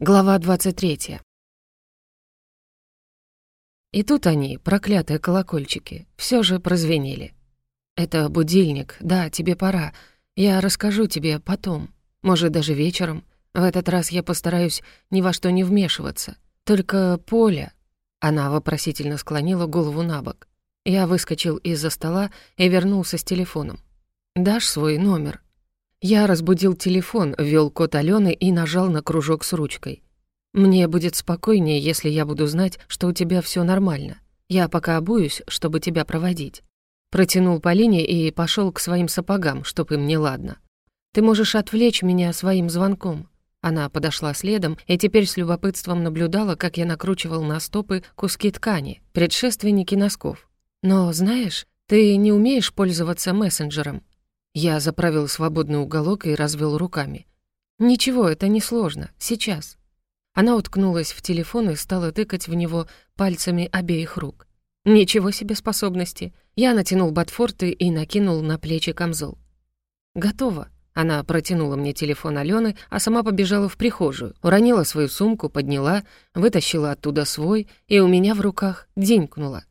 Глава 23. И тут они, проклятые колокольчики, все же прозвенели. «Это будильник, да, тебе пора. Я расскажу тебе потом, может, даже вечером. В этот раз я постараюсь ни во что не вмешиваться. Только Поля...» Она вопросительно склонила голову на бок. Я выскочил из-за стола и вернулся с телефоном. «Дашь свой номер?» Я разбудил телефон, ввел код Алены и нажал на кружок с ручкой. «Мне будет спокойнее, если я буду знать, что у тебя все нормально. Я пока обуюсь, чтобы тебя проводить». Протянул Полине и пошел к своим сапогам, чтоб им не ладно. «Ты можешь отвлечь меня своим звонком». Она подошла следом и теперь с любопытством наблюдала, как я накручивал на стопы куски ткани, предшественники носков. «Но знаешь, ты не умеешь пользоваться мессенджером. Я заправил свободный уголок и развел руками. «Ничего, это не сложно. Сейчас». Она уткнулась в телефон и стала тыкать в него пальцами обеих рук. «Ничего себе способности!» Я натянул ботфорты и накинул на плечи камзол. «Готово». Она протянула мне телефон Алены, а сама побежала в прихожую, уронила свою сумку, подняла, вытащила оттуда свой, и у меня в руках денькнула.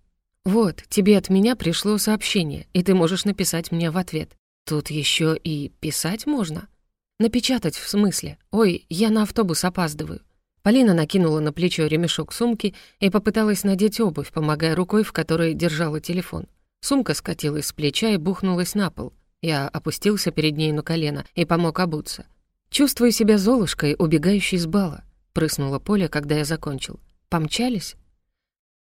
«Вот, тебе от меня пришло сообщение, и ты можешь написать мне в ответ. Тут еще и писать можно? Напечатать в смысле? Ой, я на автобус опаздываю. Полина накинула на плечо ремешок сумки и попыталась надеть обувь, помогая рукой, в которой держала телефон. Сумка скатилась с плеча и бухнулась на пол. Я опустился перед ней на колено и помог обуться. «Чувствую себя золушкой, убегающей с бала», — прыснула Поля, когда я закончил. «Помчались?»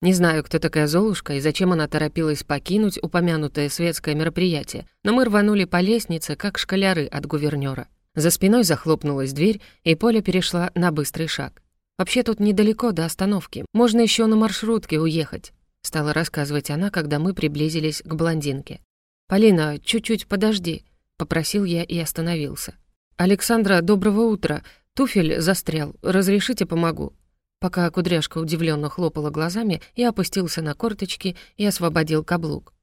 Не знаю, кто такая Золушка и зачем она торопилась покинуть упомянутое светское мероприятие, но мы рванули по лестнице, как школяры от гувернёра. За спиной захлопнулась дверь, и Поля перешла на быстрый шаг. «Вообще тут недалеко до остановки, можно ещё на маршрутке уехать», стала рассказывать она, когда мы приблизились к блондинке. «Полина, чуть-чуть подожди», — попросил я и остановился. «Александра, доброго утра. Туфель застрял. Разрешите, помогу?» Пока кудряшка удивленно хлопала глазами, я опустился на корточки и освободил каблук.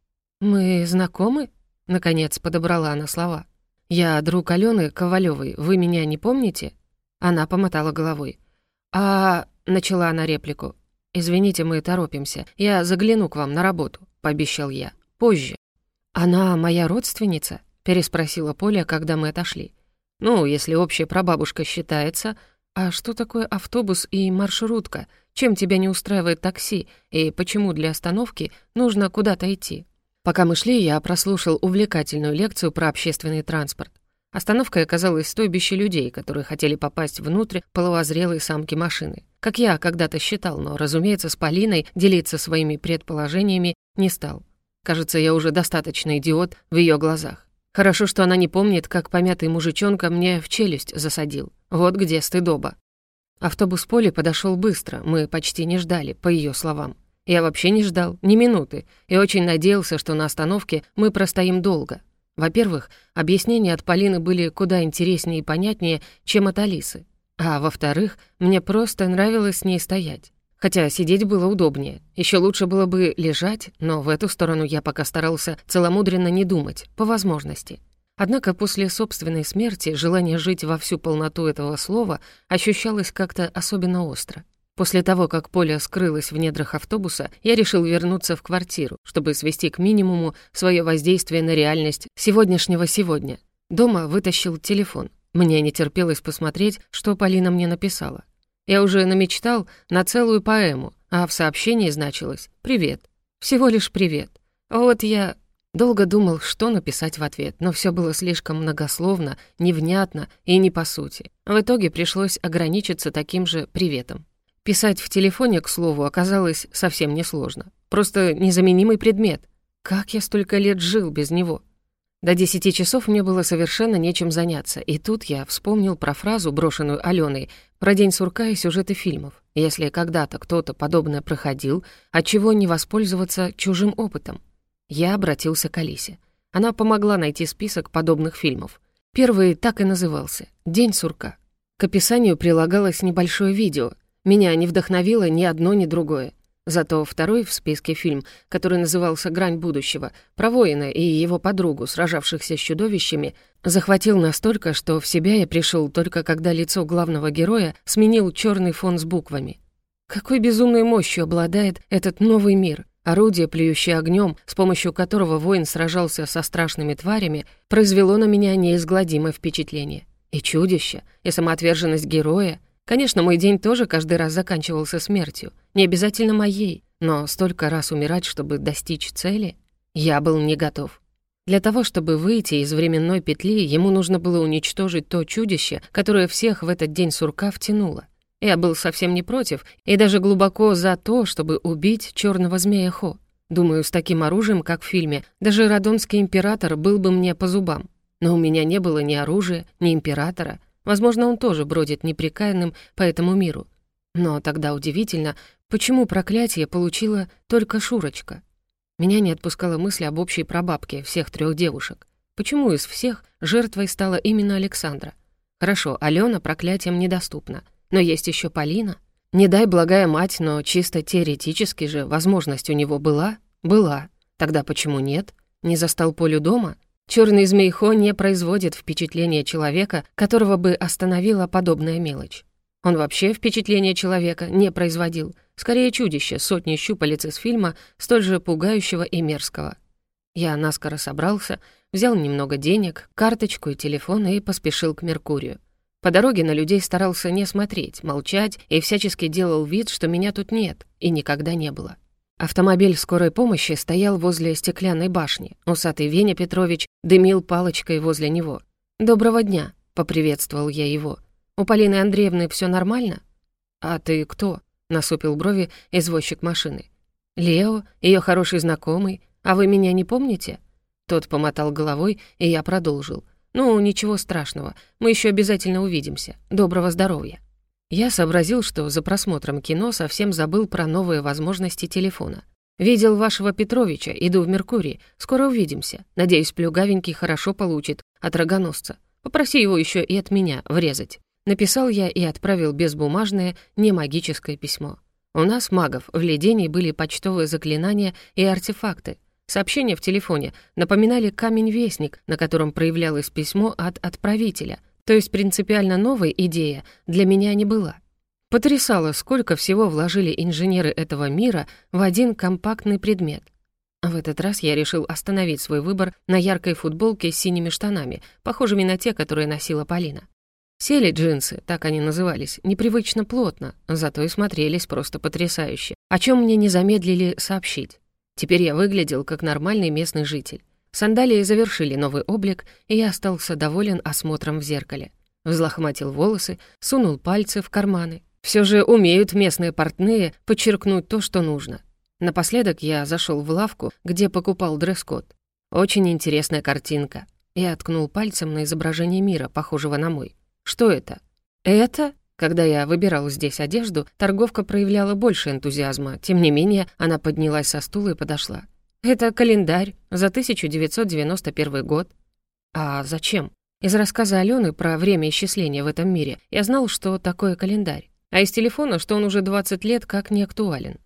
«Мы знакомы?» — наконец подобрала она слова. «Я друг Алены Ковалевой. Вы меня не помните?» Она помотала головой. «А...» — начала она реплику. «Извините, мы торопимся. Я загляну к вам на работу», — пообещал я. «Позже». «Она моя родственница?» — переспросила Поля, когда мы отошли. «Ну, если общая прабабушка считается, «А что такое автобус и маршрутка? Чем тебя не устраивает такси? И почему для остановки нужно куда-то идти?» Пока мы шли, я прослушал увлекательную лекцию про общественный транспорт. Остановкой оказалась стойбище людей, которые хотели попасть внутрь половозрелой самки машины. Как я когда-то считал, но, разумеется, с Полиной делиться своими предположениями не стал. Кажется, я уже достаточно идиот в ее глазах. Хорошо, что она не помнит, как помятый мужичонка мне в челюсть засадил. Вот где стыдоба. Автобус Поли подошел быстро, мы почти не ждали, по ее словам. Я вообще не ждал, ни минуты, и очень надеялся, что на остановке мы простоим долго. Во-первых, объяснения от Полины были куда интереснее и понятнее, чем от Алисы. А во-вторых, мне просто нравилось с ней стоять. Хотя сидеть было удобнее. Еще лучше было бы лежать, но в эту сторону я пока старался целомудренно не думать, по возможности. Однако после собственной смерти желание жить во всю полноту этого слова ощущалось как-то особенно остро. После того, как Поля скрылась в недрах автобуса, я решил вернуться в квартиру, чтобы свести к минимуму свое воздействие на реальность сегодняшнего сегодня. Дома вытащил телефон. Мне не терпелось посмотреть, что Полина мне написала. Я уже намечтал на целую поэму, а в сообщении значилось «Привет». Всего лишь «Привет». Вот я Долго думал, что написать в ответ, но все было слишком многословно, невнятно и не по сути. В итоге пришлось ограничиться таким же приветом. Писать в телефоне, к слову, оказалось совсем несложно. Просто незаменимый предмет. Как я столько лет жил без него? До десяти часов мне было совершенно нечем заняться, и тут я вспомнил про фразу, брошенную Аленой, про день сурка и сюжеты фильмов. Если когда-то кто-то подобное проходил, отчего не воспользоваться чужим опытом? Я обратился к Алисе. Она помогла найти список подобных фильмов. Первый так и назывался «День сурка». К описанию прилагалось небольшое видео. Меня не вдохновило ни одно, ни другое. Зато второй в списке фильм, который назывался «Грань будущего», про воина и его подругу, сражавшихся с чудовищами, захватил настолько, что в себя я пришел только когда лицо главного героя сменил черный фон с буквами. Какой безумной мощью обладает этот новый мир, Орудие, плюющее огнем, с помощью которого воин сражался со страшными тварями, произвело на меня неизгладимое впечатление. И чудище, и самоотверженность героя. Конечно, мой день тоже каждый раз заканчивался смертью. Не обязательно моей, но столько раз умирать, чтобы достичь цели, я был не готов. Для того, чтобы выйти из временной петли, ему нужно было уничтожить то чудище, которое всех в этот день сурка втянуло. Я был совсем не против и даже глубоко за то, чтобы убить черного змея Хо. Думаю, с таким оружием, как в фильме, даже Радонский император был бы мне по зубам. Но у меня не было ни оружия, ни императора. Возможно, он тоже бродит неприкаянным по этому миру. Но тогда удивительно, почему проклятие получила только Шурочка. Меня не отпускала мысль об общей прабабке всех трех девушек. Почему из всех жертвой стала именно Александра? Хорошо, Алена проклятием недоступна — но есть еще Полина. Не дай благая мать, но чисто теоретически же возможность у него была? Была. Тогда почему нет? Не застал Полю дома? Черный змейхо не производит впечатления человека, которого бы остановила подобная мелочь. Он вообще впечатление человека не производил. Скорее чудище, сотни щупалец из фильма, столь же пугающего и мерзкого. Я наскоро собрался, взял немного денег, карточку и телефон и поспешил к Меркурию. По дороге на людей старался не смотреть, молчать и всячески делал вид, что меня тут нет и никогда не было. Автомобиль скорой помощи стоял возле стеклянной башни. Усатый Веня Петрович дымил палочкой возле него. «Доброго дня», — поприветствовал я его. «У Полины Андреевны все нормально?» «А ты кто?» — насупил брови извозчик машины. «Лео, ее хороший знакомый. А вы меня не помните?» Тот помотал головой, и я продолжил. «Ну, ничего страшного, мы еще обязательно увидимся. Доброго здоровья». Я сообразил, что за просмотром кино совсем забыл про новые возможности телефона. «Видел вашего Петровича, иду в Меркурий, скоро увидимся. Надеюсь, плюгавенький хорошо получит от рогоносца. Попроси его еще и от меня врезать». Написал я и отправил безбумажное, не магическое письмо. У нас, магов, в Ледении были почтовые заклинания и артефакты, Сообщения в телефоне напоминали камень-вестник, на котором проявлялось письмо от отправителя, то есть принципиально новой идея для меня не была. Потрясало, сколько всего вложили инженеры этого мира в один компактный предмет. В этот раз я решил остановить свой выбор на яркой футболке с синими штанами, похожими на те, которые носила Полина. Сели джинсы, так они назывались, непривычно плотно, зато и смотрелись просто потрясающе, о чем мне не замедлили сообщить. Теперь я выглядел как нормальный местный житель. Сандалии завершили новый облик, и я остался доволен осмотром в зеркале. Взлохматил волосы, сунул пальцы в карманы. Все же умеют местные портные подчеркнуть то, что нужно. Напоследок я зашел в лавку, где покупал дресс-код. Очень интересная картинка. Я ткнул пальцем на изображение мира, похожего на мой. Что это? Это? Когда я выбирал здесь одежду, торговка проявляла больше энтузиазма. Тем не менее, она поднялась со стула и подошла. «Это календарь за 1991 год». «А зачем?» Из рассказа Алены про время исчисления в этом мире я знал, что такое календарь. А из телефона, что он уже 20 лет как не актуален.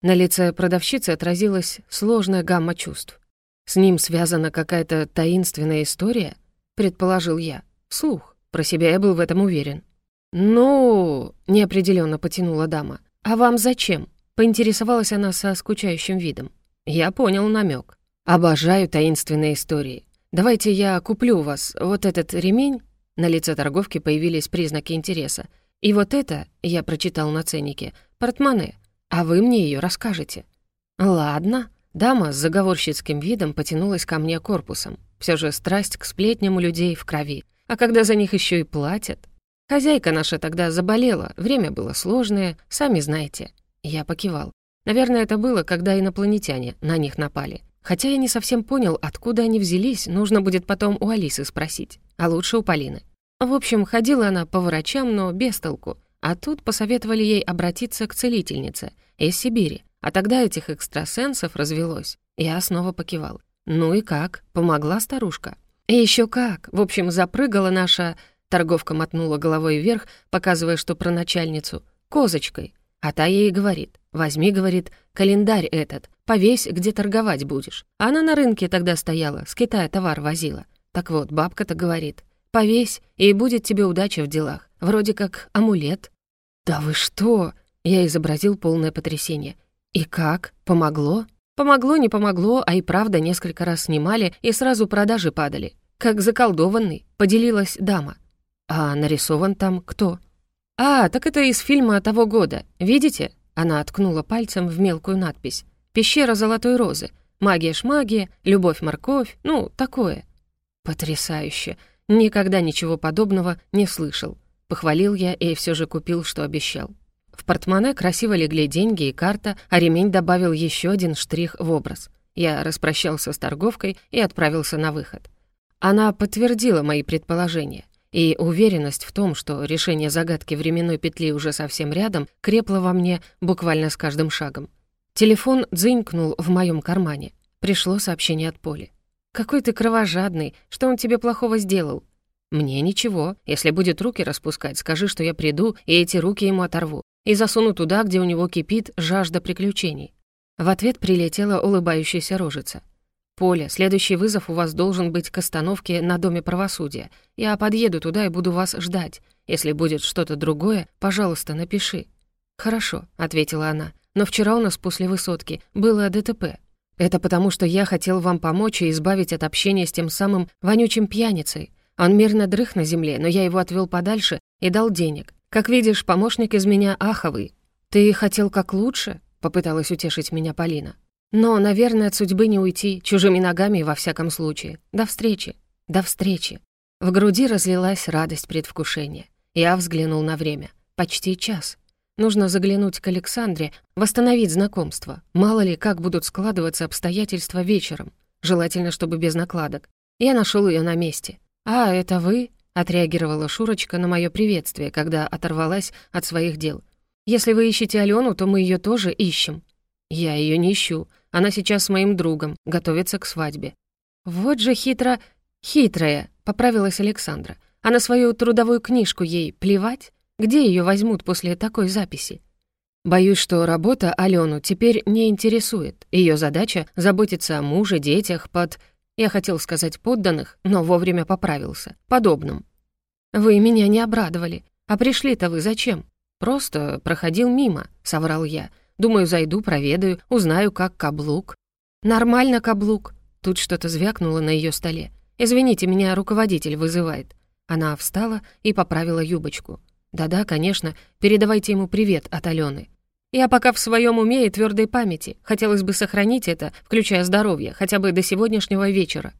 На лице продавщицы отразилась сложная гамма чувств. «С ним связана какая-то таинственная история?» — предположил я. Слух. Про себя я был в этом уверен. «Ну...» — неопределенно потянула дама. «А вам зачем?» — поинтересовалась она со скучающим видом. Я понял намек. «Обожаю таинственные истории. Давайте я куплю у вас вот этот ремень». На лице торговки появились признаки интереса. «И вот это, — я прочитал на ценнике, — портмоне, а вы мне ее расскажете». «Ладно». Дама с заговорщицким видом потянулась ко мне корпусом. Все же страсть к сплетням у людей в крови. А когда за них еще и платят... Хозяйка наша тогда заболела, время было сложное, сами знаете. Я покивал. Наверное, это было, когда инопланетяне на них напали. Хотя я не совсем понял, откуда они взялись, нужно будет потом у Алисы спросить, а лучше у Полины. В общем, ходила она по врачам, но без толку. А тут посоветовали ей обратиться к целительнице из Сибири. А тогда этих экстрасенсов развелось. Я снова покивал. Ну и как? Помогла старушка? И еще как. В общем, запрыгала наша Торговка мотнула головой вверх, показывая, что про начальницу. «Козочкой». А та ей говорит. Возьми, говорит, календарь этот, повесь, где торговать будешь. Она на рынке тогда стояла, с Китая товар возила. Так вот, бабка-то говорит, повесь, и будет тебе удача в делах. Вроде как амулет. «Да вы что?» — я изобразил полное потрясение. «И как? Помогло?» Помогло, не помогло, а и правда несколько раз снимали, и сразу продажи падали. Как заколдованный, поделилась дама. А нарисован там кто? А, так это из фильма того года. Видите? Она откнула пальцем в мелкую надпись. «Пещера Золотой Розы. Магия-шмагия, любовь-морковь, ну, такое». Потрясающе. Никогда ничего подобного не слышал. Похвалил я и все же купил, что обещал. В портмоне красиво легли деньги и карта, а ремень добавил еще один штрих в образ. Я распрощался с торговкой и отправился на выход. Она подтвердила мои предположения, и уверенность в том, что решение загадки временной петли уже совсем рядом, крепла во мне буквально с каждым шагом. Телефон дзынькнул в моем кармане. Пришло сообщение от Поли. «Какой ты кровожадный! Что он тебе плохого сделал?» «Мне ничего. Если будет руки распускать, скажи, что я приду, и эти руки ему оторву и засуну туда, где у него кипит жажда приключений. В ответ прилетела улыбающаяся рожица. «Поля, следующий вызов у вас должен быть к остановке на Доме правосудия. Я подъеду туда и буду вас ждать. Если будет что-то другое, пожалуйста, напиши». «Хорошо», — ответила она. «Но вчера у нас после высотки было ДТП. Это потому, что я хотел вам помочь и избавить от общения с тем самым вонючим пьяницей. Он мирно дрых на земле, но я его отвел подальше и дал денег. Как видишь, помощник из меня аховый. Ты хотел как лучше?» — попыталась утешить меня Полина. «Но, наверное, от судьбы не уйти, чужими ногами во всяком случае. До встречи. До встречи». В груди разлилась радость предвкушения. Я взглянул на время. Почти час. Нужно заглянуть к Александре, восстановить знакомство. Мало ли, как будут складываться обстоятельства вечером. Желательно, чтобы без накладок. Я нашел ее на месте. «А, это вы?» Отреагировала Шурочка на мое приветствие, когда оторвалась от своих дел. «Если вы ищете Алену, то мы ее тоже ищем». «Я ее не ищу. Она сейчас с моим другом, готовится к свадьбе». «Вот же хитро... хитрая», — поправилась Александра. «А на свою трудовую книжку ей плевать? Где ее возьмут после такой записи?» Боюсь, что работа Алену теперь не интересует. Ее задача — заботиться о муже, детях, под я хотел сказать подданных, но вовремя поправился. Подобным. «Вы меня не обрадовали. А пришли-то вы зачем?» «Просто проходил мимо», — соврал я. «Думаю, зайду, проведаю, узнаю, как каблук». «Нормально каблук». Тут что-то звякнуло на ее столе. «Извините, меня руководитель вызывает». Она встала и поправила юбочку. «Да-да, конечно, передавайте ему привет от Алены. Я пока в своем уме и твердой памяти. Хотелось бы сохранить это, включая здоровье, хотя бы до сегодняшнего вечера.